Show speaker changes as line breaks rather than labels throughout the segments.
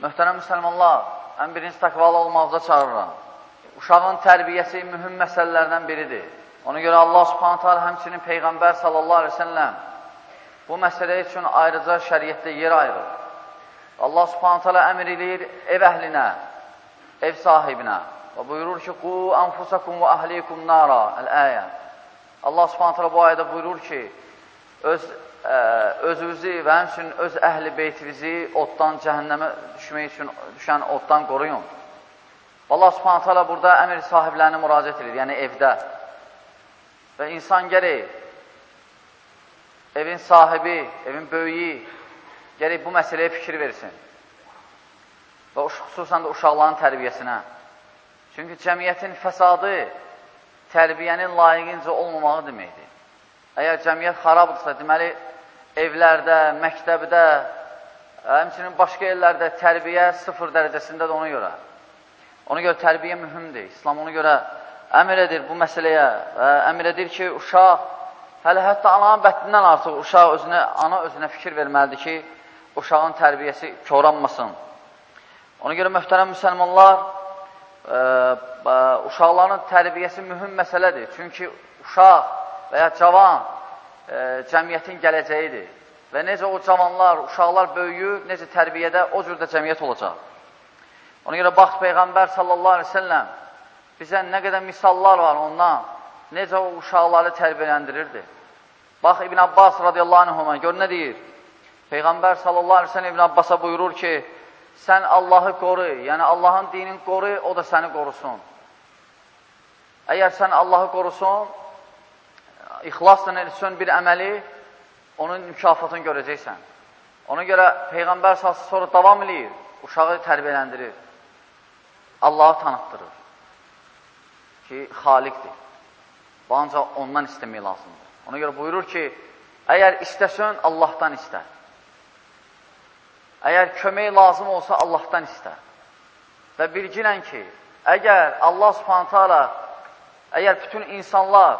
Möhtərəm müsəlmanlar, ən birinci təqvalı olmaqda çağırıram. Uşağın tərbiyəsi mühüm məsələlərdən biridir. Ona görə Allah subhanətə alə həmçinin Peyğəmbər sallallahu aleyhi ve selləm bu məsələ üçün ayrıca şəriətdə yer ayırır. Allah subhanətə alə əmr edir ev əhlinə, ev sahibinə və buyurur ki, Qu anfusakum və əhlikum nara, əl-əyə. Allah subhanətə alə bu ayədə buyurur ki, öz ə, özünüzü və həmçinin öz əhli beytinizi oddan, cəhənnəmə düşmək üçün düşən oddan qoruyun. Allah subhanət hala burada əmir sahiblərini müraciət edir, yəni evdə. Və insan gərək, evin sahibi, evin böyüyü, gərək bu məsələyə fikir versin. Və xüsusən də uşaqların tərbiyəsinə. Çünki cəmiyyətin fəsadı tərbiyənin layiqincə olmamağı deməkdir. Əgər cəmiyyət xarabdırsa, deməli, evlərdə, məktəbdə, həmçinin başqa yerlərdə tərbiyə sıfır dərəcəsindədir ona görə. Ona görə tərbiyə mühümdir. İslam ona görə əmr edir bu məsələyə və əmr edir ki, uşaq hələ hətta ananın bətnindən artıq uşaq özünə, ana özünə fikir verməlidir ki, uşağın tərbiyəsi koranmasın. Ona görə möhtərəm müsəlmanlar, ə, ə, uşaqların tərbiyəsi mühüm məsələdir. Çünki uşaq və ya cavan e, cəmiyyətin gələcəyidir. Və necə o cavanlar, uşaqlar böyüyür, necə tərbiyədə o cür də cəmiyyət olacaq. Ona görə bax, Peyğəmbər sallallahu aleyhi ve selləm bizə nə qədər misallar var ondan, necə o uşaqları tərbiyələndirirdi. Bax, İbn Abbas radiyallahu anhuma, gör nə deyir? Peyğəmbər sallallahu aleyhi ve sellem İbn Abbasa buyurur ki, sən Allahı qoru, yəni Allahın dinini qoru, o da səni qorusun. Əgər sən Allahı qorusun, ixlasla etsən bir əməli, onun mükafatını görəcəksən. Ona görə Peyğəmbər sası sonra davam edir, uşağı tərbiyələndirir, Allahı tanıtdırır ki, xaliqdir. Bu ancaq ondan istəmək lazımdır. Ona görə buyurur ki, əgər istəsən, Allahdan istə. Əgər kömək lazım olsa, Allahdan istə. Və bilgilən ki, əgər Allah subhanətə əgər bütün insanlar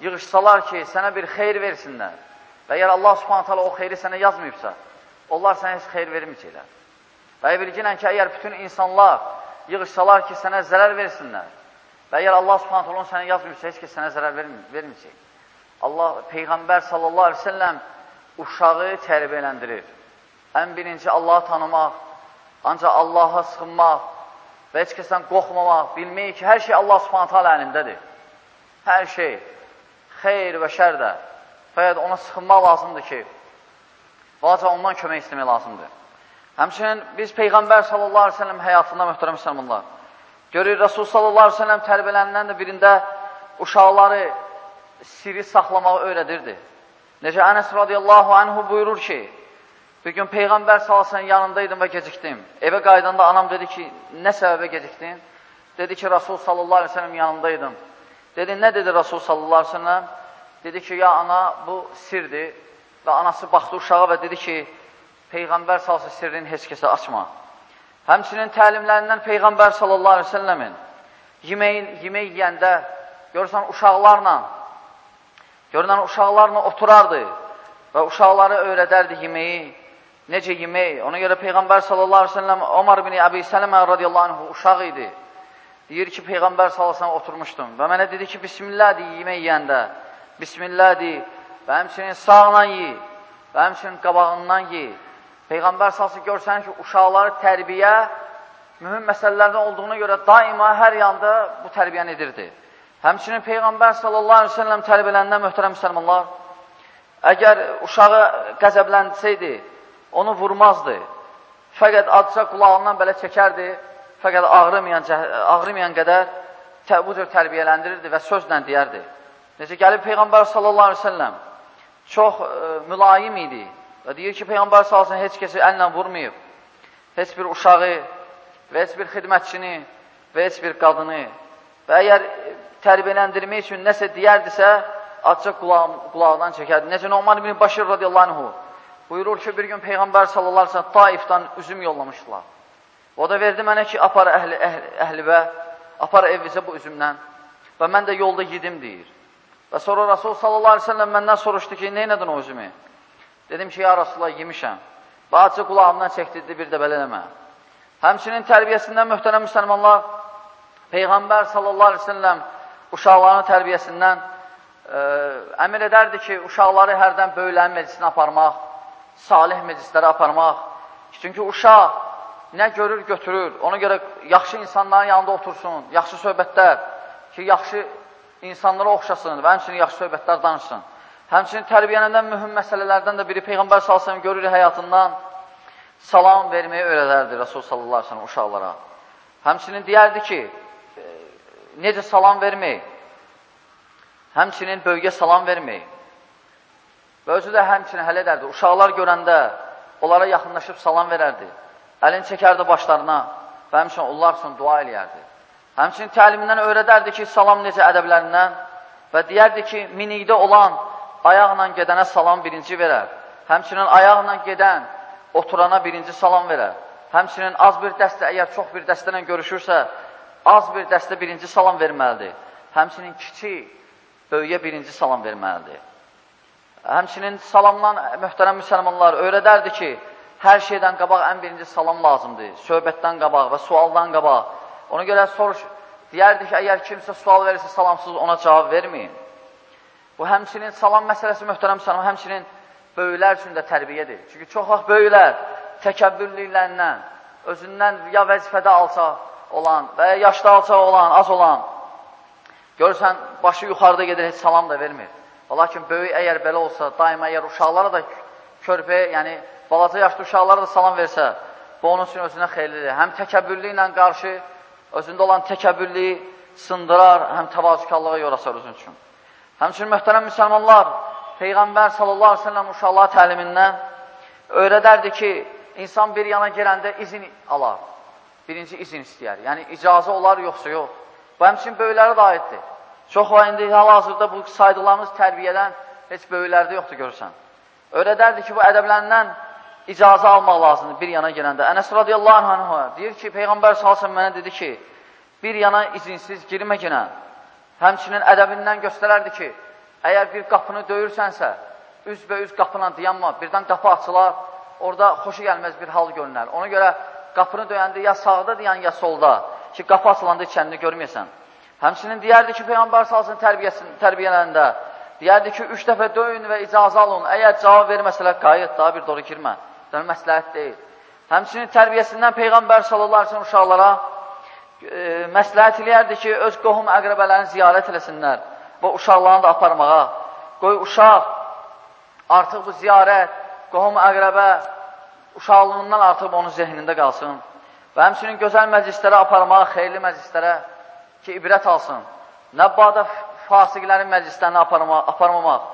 yığışsalar ki, sənə bir xeyr versinlər və əgər Allah subhanət hala o xeyri sənə yazmayıbsa, onlar sənə heç xeyr verməyəcəklər. Və bilginən ki, əgər bütün insanlar yığışsalar ki, sənə zərər versinlər və əgər Allah subhanət hala onu sənə yazmayıbsa, heç ki, sənə zərər verməyəcək. Allah, Peyğəmbər sallallahu aleyhi ve selləm uşağı tərbiyələndirir. Ən birinci Allahı tanımaq, ancaq Allaha sıxınmaq və heç kəsdən qorxmamaq, bilmək ki, hər şey Allah subhanət hala əlindədir. Hər şey xeyr və şər də fəqət ona sıxınmaq lazımdır ki, vacə ondan kömək istəmək lazımdır. Həmçinin biz Peyğəmbər sallallahu aleyhi ve sellem həyatında mühtərəm müsəlmanlar, görür Rasul sallallahu aleyhi ve sellem tərbiyələrindən də birində uşaqları siri saxlamağı öyrədirdi. Necə Ənəs radiyallahu anhu buyurur ki, bir gün Peyğəmbər sallallahu yanındaydım və gecikdim. Evə qaydanda anam dedi ki, nə səbəbə gecikdin? Dedi ki, Rasul sallallahu aleyhi ve sellem yanındaydım. Dedi, nə dedi Rasul sallallahu aleyhi ve sellem? Dedi ki, ya ana, bu sirdir. Və anası baxdı uşağa və dedi ki, Peyğəmbər salsı sirrini heç kəsə açma. Həmçinin təlimlərindən Peyğəmbər sallallahu aleyhi ve sellemin yeməyin, yemək yiyəndə görürsən uşaqlarla, görünən uşaqlarla oturardı və uşaqları öyrədərdi yeməyi, necə yemək. Ona görə Peyğəmbər sallallahu aleyhi ve sellem Omar bin Əbi Sələmə radiyallahu anh uşaq idi. Deyir ki, Peyğəmbər salasan oturmuşdum və mənə dedi ki, Bismillah deyə yemək yeyəndə, Bismillah deyə və həmçinin sağla yeyə və həmçinin qabağından yeyə. Peyğəmbər salası görsən ki, uşaqları tərbiyə mühüm məsələlərdən olduğuna görə daima hər yanda bu tərbiyəni edirdi. Həmçinin Peyğəmbər sallallahu aleyhi ve sellem tərbiyələndə möhtərəm müsəlmanlar, əgər uşağı qəzəblənsəydi, onu vurmazdı. Fəqət adca qulağından belə çəkərdi fəqət ağrımayan, ağrımayan qədər tə, bu cür tərbiyələndirirdi və sözlə deyərdi. Necə gəlib Peyğəmbər sallallahu aleyhi ve selləm çox ə, e, mülayim idi və deyir ki, Peyğəmbər sallallahu aleyhi ve selləm heç kəsi əllə vurmayıb, heç bir uşağı və heç bir xidmətçini və heç bir qadını və əgər tərbiyələndirmək üçün nəsə deyərdisə, açıq qulaq, qulaqdan çəkərdi. Necə Numan ibn Başir radiyallahu anhu buyurur ki, bir gün Peyğəmbər sallallahu aleyhi ve sellem Taifdən üzüm yollamışdılar. O da verdi mənə ki, apar əhli, əhli, əhlivə, apar evvizə bu üzümdən və mən də yolda yedim deyir. Və sonra Rasul sallallahu aleyhi ve sellem məndən soruşdu ki, neynədin o üzümü? Dedim ki, ya Rasulullah yemişəm. Və acı qulağımdan çəkdirdi, bir də belə eləmə. Həmçinin tərbiyəsindən möhtərəm müsəlmanlar, Peyğəmbər sallallahu aleyhi ve selləm uşaqların tərbiyəsindən ə, əmr edərdi ki, uşaqları hərdən böyülərin meclisinə aparmaq, salih meclislərə aparmaq. Çünki uşaq nə görür, götürür. Ona görə yaxşı insanların yanında otursun, yaxşı söhbətlər ki, yaxşı insanlara oxşasın və həmçinin yaxşı söhbətlər danışsın. Həmçinin tərbiyələndən mühüm məsələlərdən də biri Peyğəmbər s.ə.v görür həyatından salam verməyi öyrədərdi Rasul s.ə.v uşaqlara. Həmçinin deyərdi ki, e, necə salam vermək, həmçinin böyüyə salam vermək. Və özü də həmçinin hələ edərdi. Uşaqlar görəndə onlara yaxınlaşıb salam verərdi. Əlini çəkərdi başlarına və həmçinin onlar üçün dua eləyərdi. Həmçinin təlimindən öyrədərdi ki, salam necə ədəblərindən və deyərdi ki, minikdə olan ayaqla gedənə salam birinci verər. Həmçinin ayaqla gedən oturana birinci salam verər. Həmçinin az bir dəstə, əgər çox bir dəstə ilə görüşürsə, az bir dəstə birinci salam verməlidir. Həmçinin kiçik, böyüyə birinci salam verməlidir. Həmçinin salamdan möhtərəm müsəlmanlar öyrədərdi ki, hər şeydən qabaq ən birinci salam lazımdır. Söhbətdən qabaq və sualdan qabaq. Ona görə soruş, deyərdi ki, əgər kimsə sual verirsə salamsız ona cavab verməyin. Bu həmçinin salam məsələsi möhtərəm salam, həmçinin böyüklər üçün də tərbiyədir. Çünki çox vaxt böyüklər təkəbbürlüklərindən, özündən ya vəzifədə alçaq olan və ya yaşda alçaq olan, az olan, görürsən, başı yuxarıda gedir, heç salam da vermir. Lakin böyük əgər belə olsa, daima əgər uşaqlara da körpəyə, yəni balaca yaşlı uşaqlara da salam versə, bu onun üçün özünə xeyirlidir. Həm təkəbbürlü ilə qarşı özündə olan təkəbbürlüyü sındırar, həm təvazükarlığa yorasar özün üçün. Həmçinin möhtərəm müsəlmanlar, Peyğəmbər sallallahu aleyhi ve sellem uşaqlığa təlimindən öyrədərdi ki, insan bir yana gələndə izin alar. Birinci izin istəyər. Yəni, icazə olar, yoxsa yox. Bu həmçinin böyüklərə də aiddir. Çox var, indi hal-hazırda bu saydıqlarımız tərbiyədən heç böyüklərdə yoxdur, görürsən. Öyrədərdi ki, bu ədəblərindən icazə almaq lazımdır bir yana gələndə. Ənəs radiyallahu anh deyir ki, Peyğəmbər salsın mənə dedi ki, bir yana izinsiz girmə yenə. Həmçinin ədəbindən göstərərdi ki, əgər bir qapını döyürsənsə, üzbə üz qapına dayanma, birdən qapı açılar, orada xoşu gəlməz bir hal görünər. Ona görə qapını döyəndə ya sağda dayan, ya solda ki, qapı açılanda kəndini görməyəsən. Həmçinin deyərdi ki, Peyğəmbər salsın tərbiyələrində, deyərdi ki, üç dəfə döyün və icazə alın, əgər cavab verməsələr, qayıt, daha bir doğru girmə. Yəni, məsləhət deyil. Həmçinin tərbiyəsindən Peyğəmbər sallallahu aleyhi uşaqlara e, məsləhət eləyərdi ki, öz qohum əqrəbələrini ziyarət eləsinlər və uşaqlarını da aparmağa. Qoy uşaq artıq bu ziyarət, qohum əqrəbə uşaqlığından artıq onun zehnində qalsın. Və həmçinin gözəl məclislərə aparmağa, xeyirli məclislərə ki, ibrət alsın. Nə bada fasiqlərin məclislərini aparmaq, aparmamaq,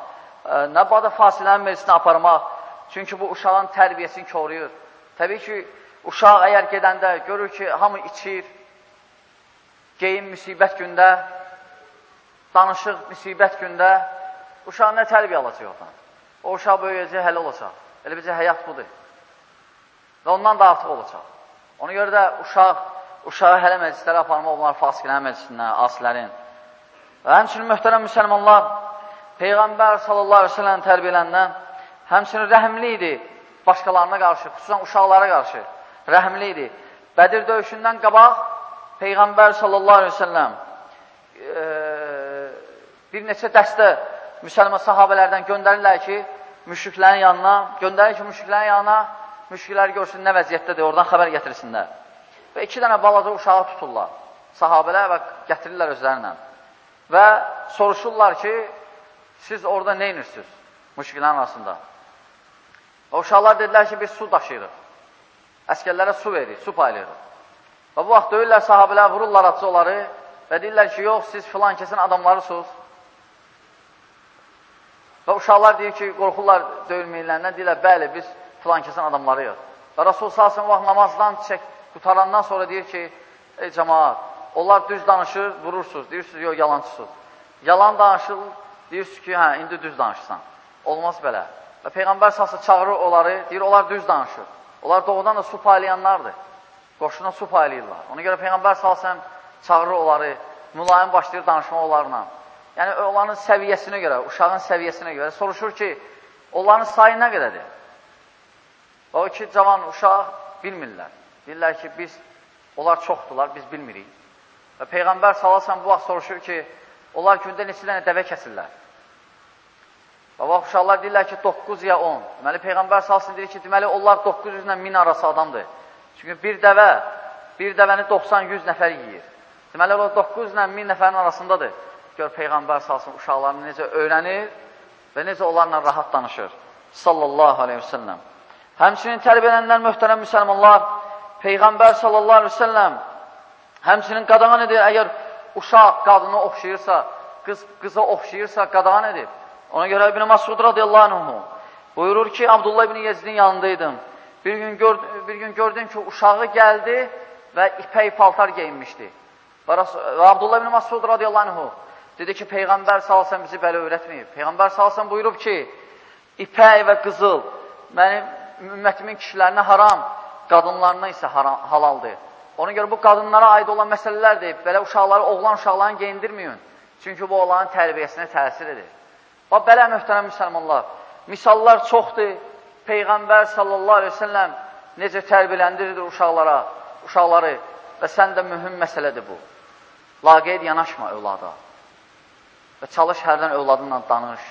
e, nə bada fasiqlərin məclisinə aparmaq, Çünki bu uşağın tərbiyəsini koruyur. Təbii ki, uşaq əgər gedəndə görür ki, hamı içir, geyim müsibət gündə, danışıq müsibət gündə, uşaq nə tərbiyə alacaq oradan? O uşaq böyüyəcək, hələ olacaq. Elə bizə həyat budur. Və ondan da artıq olacaq. Ona görə də uşaq, uşağı hələ məclislərə aparmaq, onlar fasiqlərin məclisindən, asilərin. Və həmçinin möhtərəm müsəlmanlar, Peyğəmbər sallallahu aleyhi ve sellem tərbiyələndən Həmçinin rəhmli idi başqalarına qarşı, xüsusən uşaqlara qarşı rəhmli idi. Bədir döyüşündən qabaq Peyğəmbər sallallahu aleyhi ve selləm e, bir neçə dəstə müsəlman sahabələrdən göndərirlər ki, müşriklərin yanına, göndərir ki, müşriklərin yanına müşriklər görsün nə vəziyyətdədir, oradan xəbər gətirsinlər. Və iki dənə balaca uşağı tuturlar. Sahabələr və gətirirlər özlərinlə. Və soruşurlar ki, siz orada nə inirsiniz? Müşriklərin arasında. Və uşaqlar dedilər ki, biz su daşıyırıq. Əskərlərə su veririk, su paylayırıq. Və bu vaxt döyürlər sahabələr, vururlar atçı onları və deyirlər ki, yox, siz filan kesin adamlarısınız. Və uşaqlar deyir ki, qorxurlar döyülməyirlərindən, deyirlər, bəli, biz filan kesin adamlarıyıq. Və Rasul salsın vaxt namazdan çək, qutarandan sonra deyir ki, ey cəmaat, onlar düz danışır, vurursunuz, deyirsiniz, yox, yalancısınız. Yalan danışır, deyirsiniz ki, hə, indi düz danışsan. Olmaz belə. Və Peyğəmbər sası çağırır onları, deyir, onlar düz danışır. Onlar doğudan da su paylayanlardır. Qoşuna su paylayırlar. Ona görə Peyğəmbər salsəm çağırır onları, mülayim başlayır danışma onlarla. Yəni, onların səviyyəsinə görə, uşağın səviyyəsinə görə soruşur ki, onların sayı nə qədədir? O iki cavan uşaq bilmirlər. Deyirlər ki, biz, onlar çoxdular, biz bilmirik. Və Peyğəmbər salasan bu vaxt soruşur ki, onlar gündə neçə dənə dəvə kəsirlər. Vaxt uşaqlar deyirlər ki, 9 ya 10. Deməli, Peyğəmbər salasan deyir ki, deməli, onlar 900 ilə 1000 arası adamdır. Çünki bir dəvə, bir dəvəni 90-100 nəfər yiyir. Deməli, o 900 ilə 1000 nəfərin arasındadır. Gör, Peyğəmbər salsın uşaqlarını necə öyrənir və necə onlarla rahat danışır. Sallallahu aleyhi ve sellem. Həmçinin tərbiyələnlər möhtərəm müsəlmanlar, Peyğəmbər sallallahu aleyhi ve sellem həmçinin qadağan edir, əgər uşaq qadını oxşayırsa, qız qıza oxşayırsa, qadağan edir. Ona görə İbn-i Masud radiyallahu anhu buyurur ki, Abdullah ibn Yezdin yanındaydım. Bir gün, gör, bir gün gördüm ki, uşağı gəldi və ipək paltar geyinmişdi. Və, Abdullah ibn Masud radiyallahu anhu dedi ki, Peyğəmbər salsan bizi belə öyrətməyib. Peyğəmbər salsan buyurub ki, ipək və qızıl mənim ümmətimin kişilərinə haram, qadınlarına isə haram, halaldır. Ona görə bu qadınlara aid olan məsələlərdir. Belə uşaqları, oğlan uşaqlarını geyindirməyin. Çünki bu oğlanın tərbiyəsinə təsir edir. Bax, belə möhtərəm müsəlmanlar. Misallar çoxdur. Peyğəmbər sallallahu aleyhi ve selləm necə tərbiyələndirir uşaqlara, uşaqları və sən də mühüm məsələdir bu. Laqeyd yanaşma övlada və çalış hərdən övladınla danış.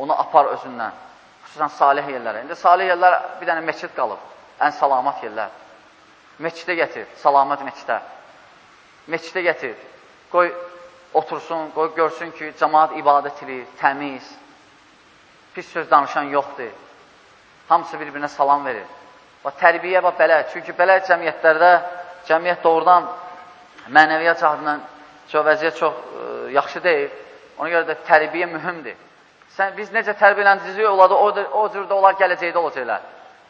Onu apar özündən, xüsusən salih yerlərə. İndi salih yerlər bir dənə meçid qalıb, ən salamat yerlər. Meçidə gətir, salamat meçidə. Meçidə gətir, qoy otursun, qoy görsün ki, cəmaat ibadət edir, təmiz, pis söz danışan yoxdur. Hamısı bir-birinə salam verir. Və tərbiyə bax belə, çünki belə cəmiyyətlərdə, cəmiyyət doğrudan mənəviyyat cəhdindən çox vəziyyət çox ə, e, yaxşı deyil. Ona görə də tərbiyə mühümdir. Sən, biz necə tərbiyələndiririk övladı, o, o cürdə onlar gələcəkdə olacaqlar.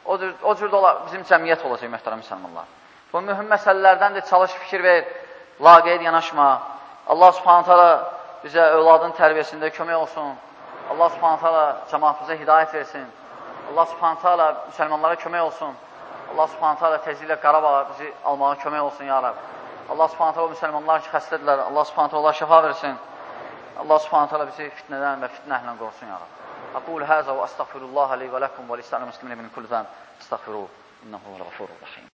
O, cür, o cürdə olar, bizim cəmiyyət olacaq, möhtərəm müsəlmanlar. Bu mühüm məsələlərdəndir, çalış fikir ver, laqeyd yanaşma. Allah subhanət hala bizə övladın tərbiyəsində kömək olsun. Allah subhanət hala cəmaatımıza hidayət versin. Allah subhanət hala müsəlmanlara kömək olsun. Allah subhanət hala tezliklə Qarabağa bizi almağa kömək olsun, ya Rab. Allah subhanət hala müsəlmanlar ki, xəstədirlər. Allah subhanət hala şəfa versin. Allah subhanət hala bizi fitnədən və fitnə əhlindən qorusun, ya Rab. أقول هذا وأستغفر الله لي ولكم ولسائر المسلمين من كل ذنب استغفروه إنه هو الغفور الرحيم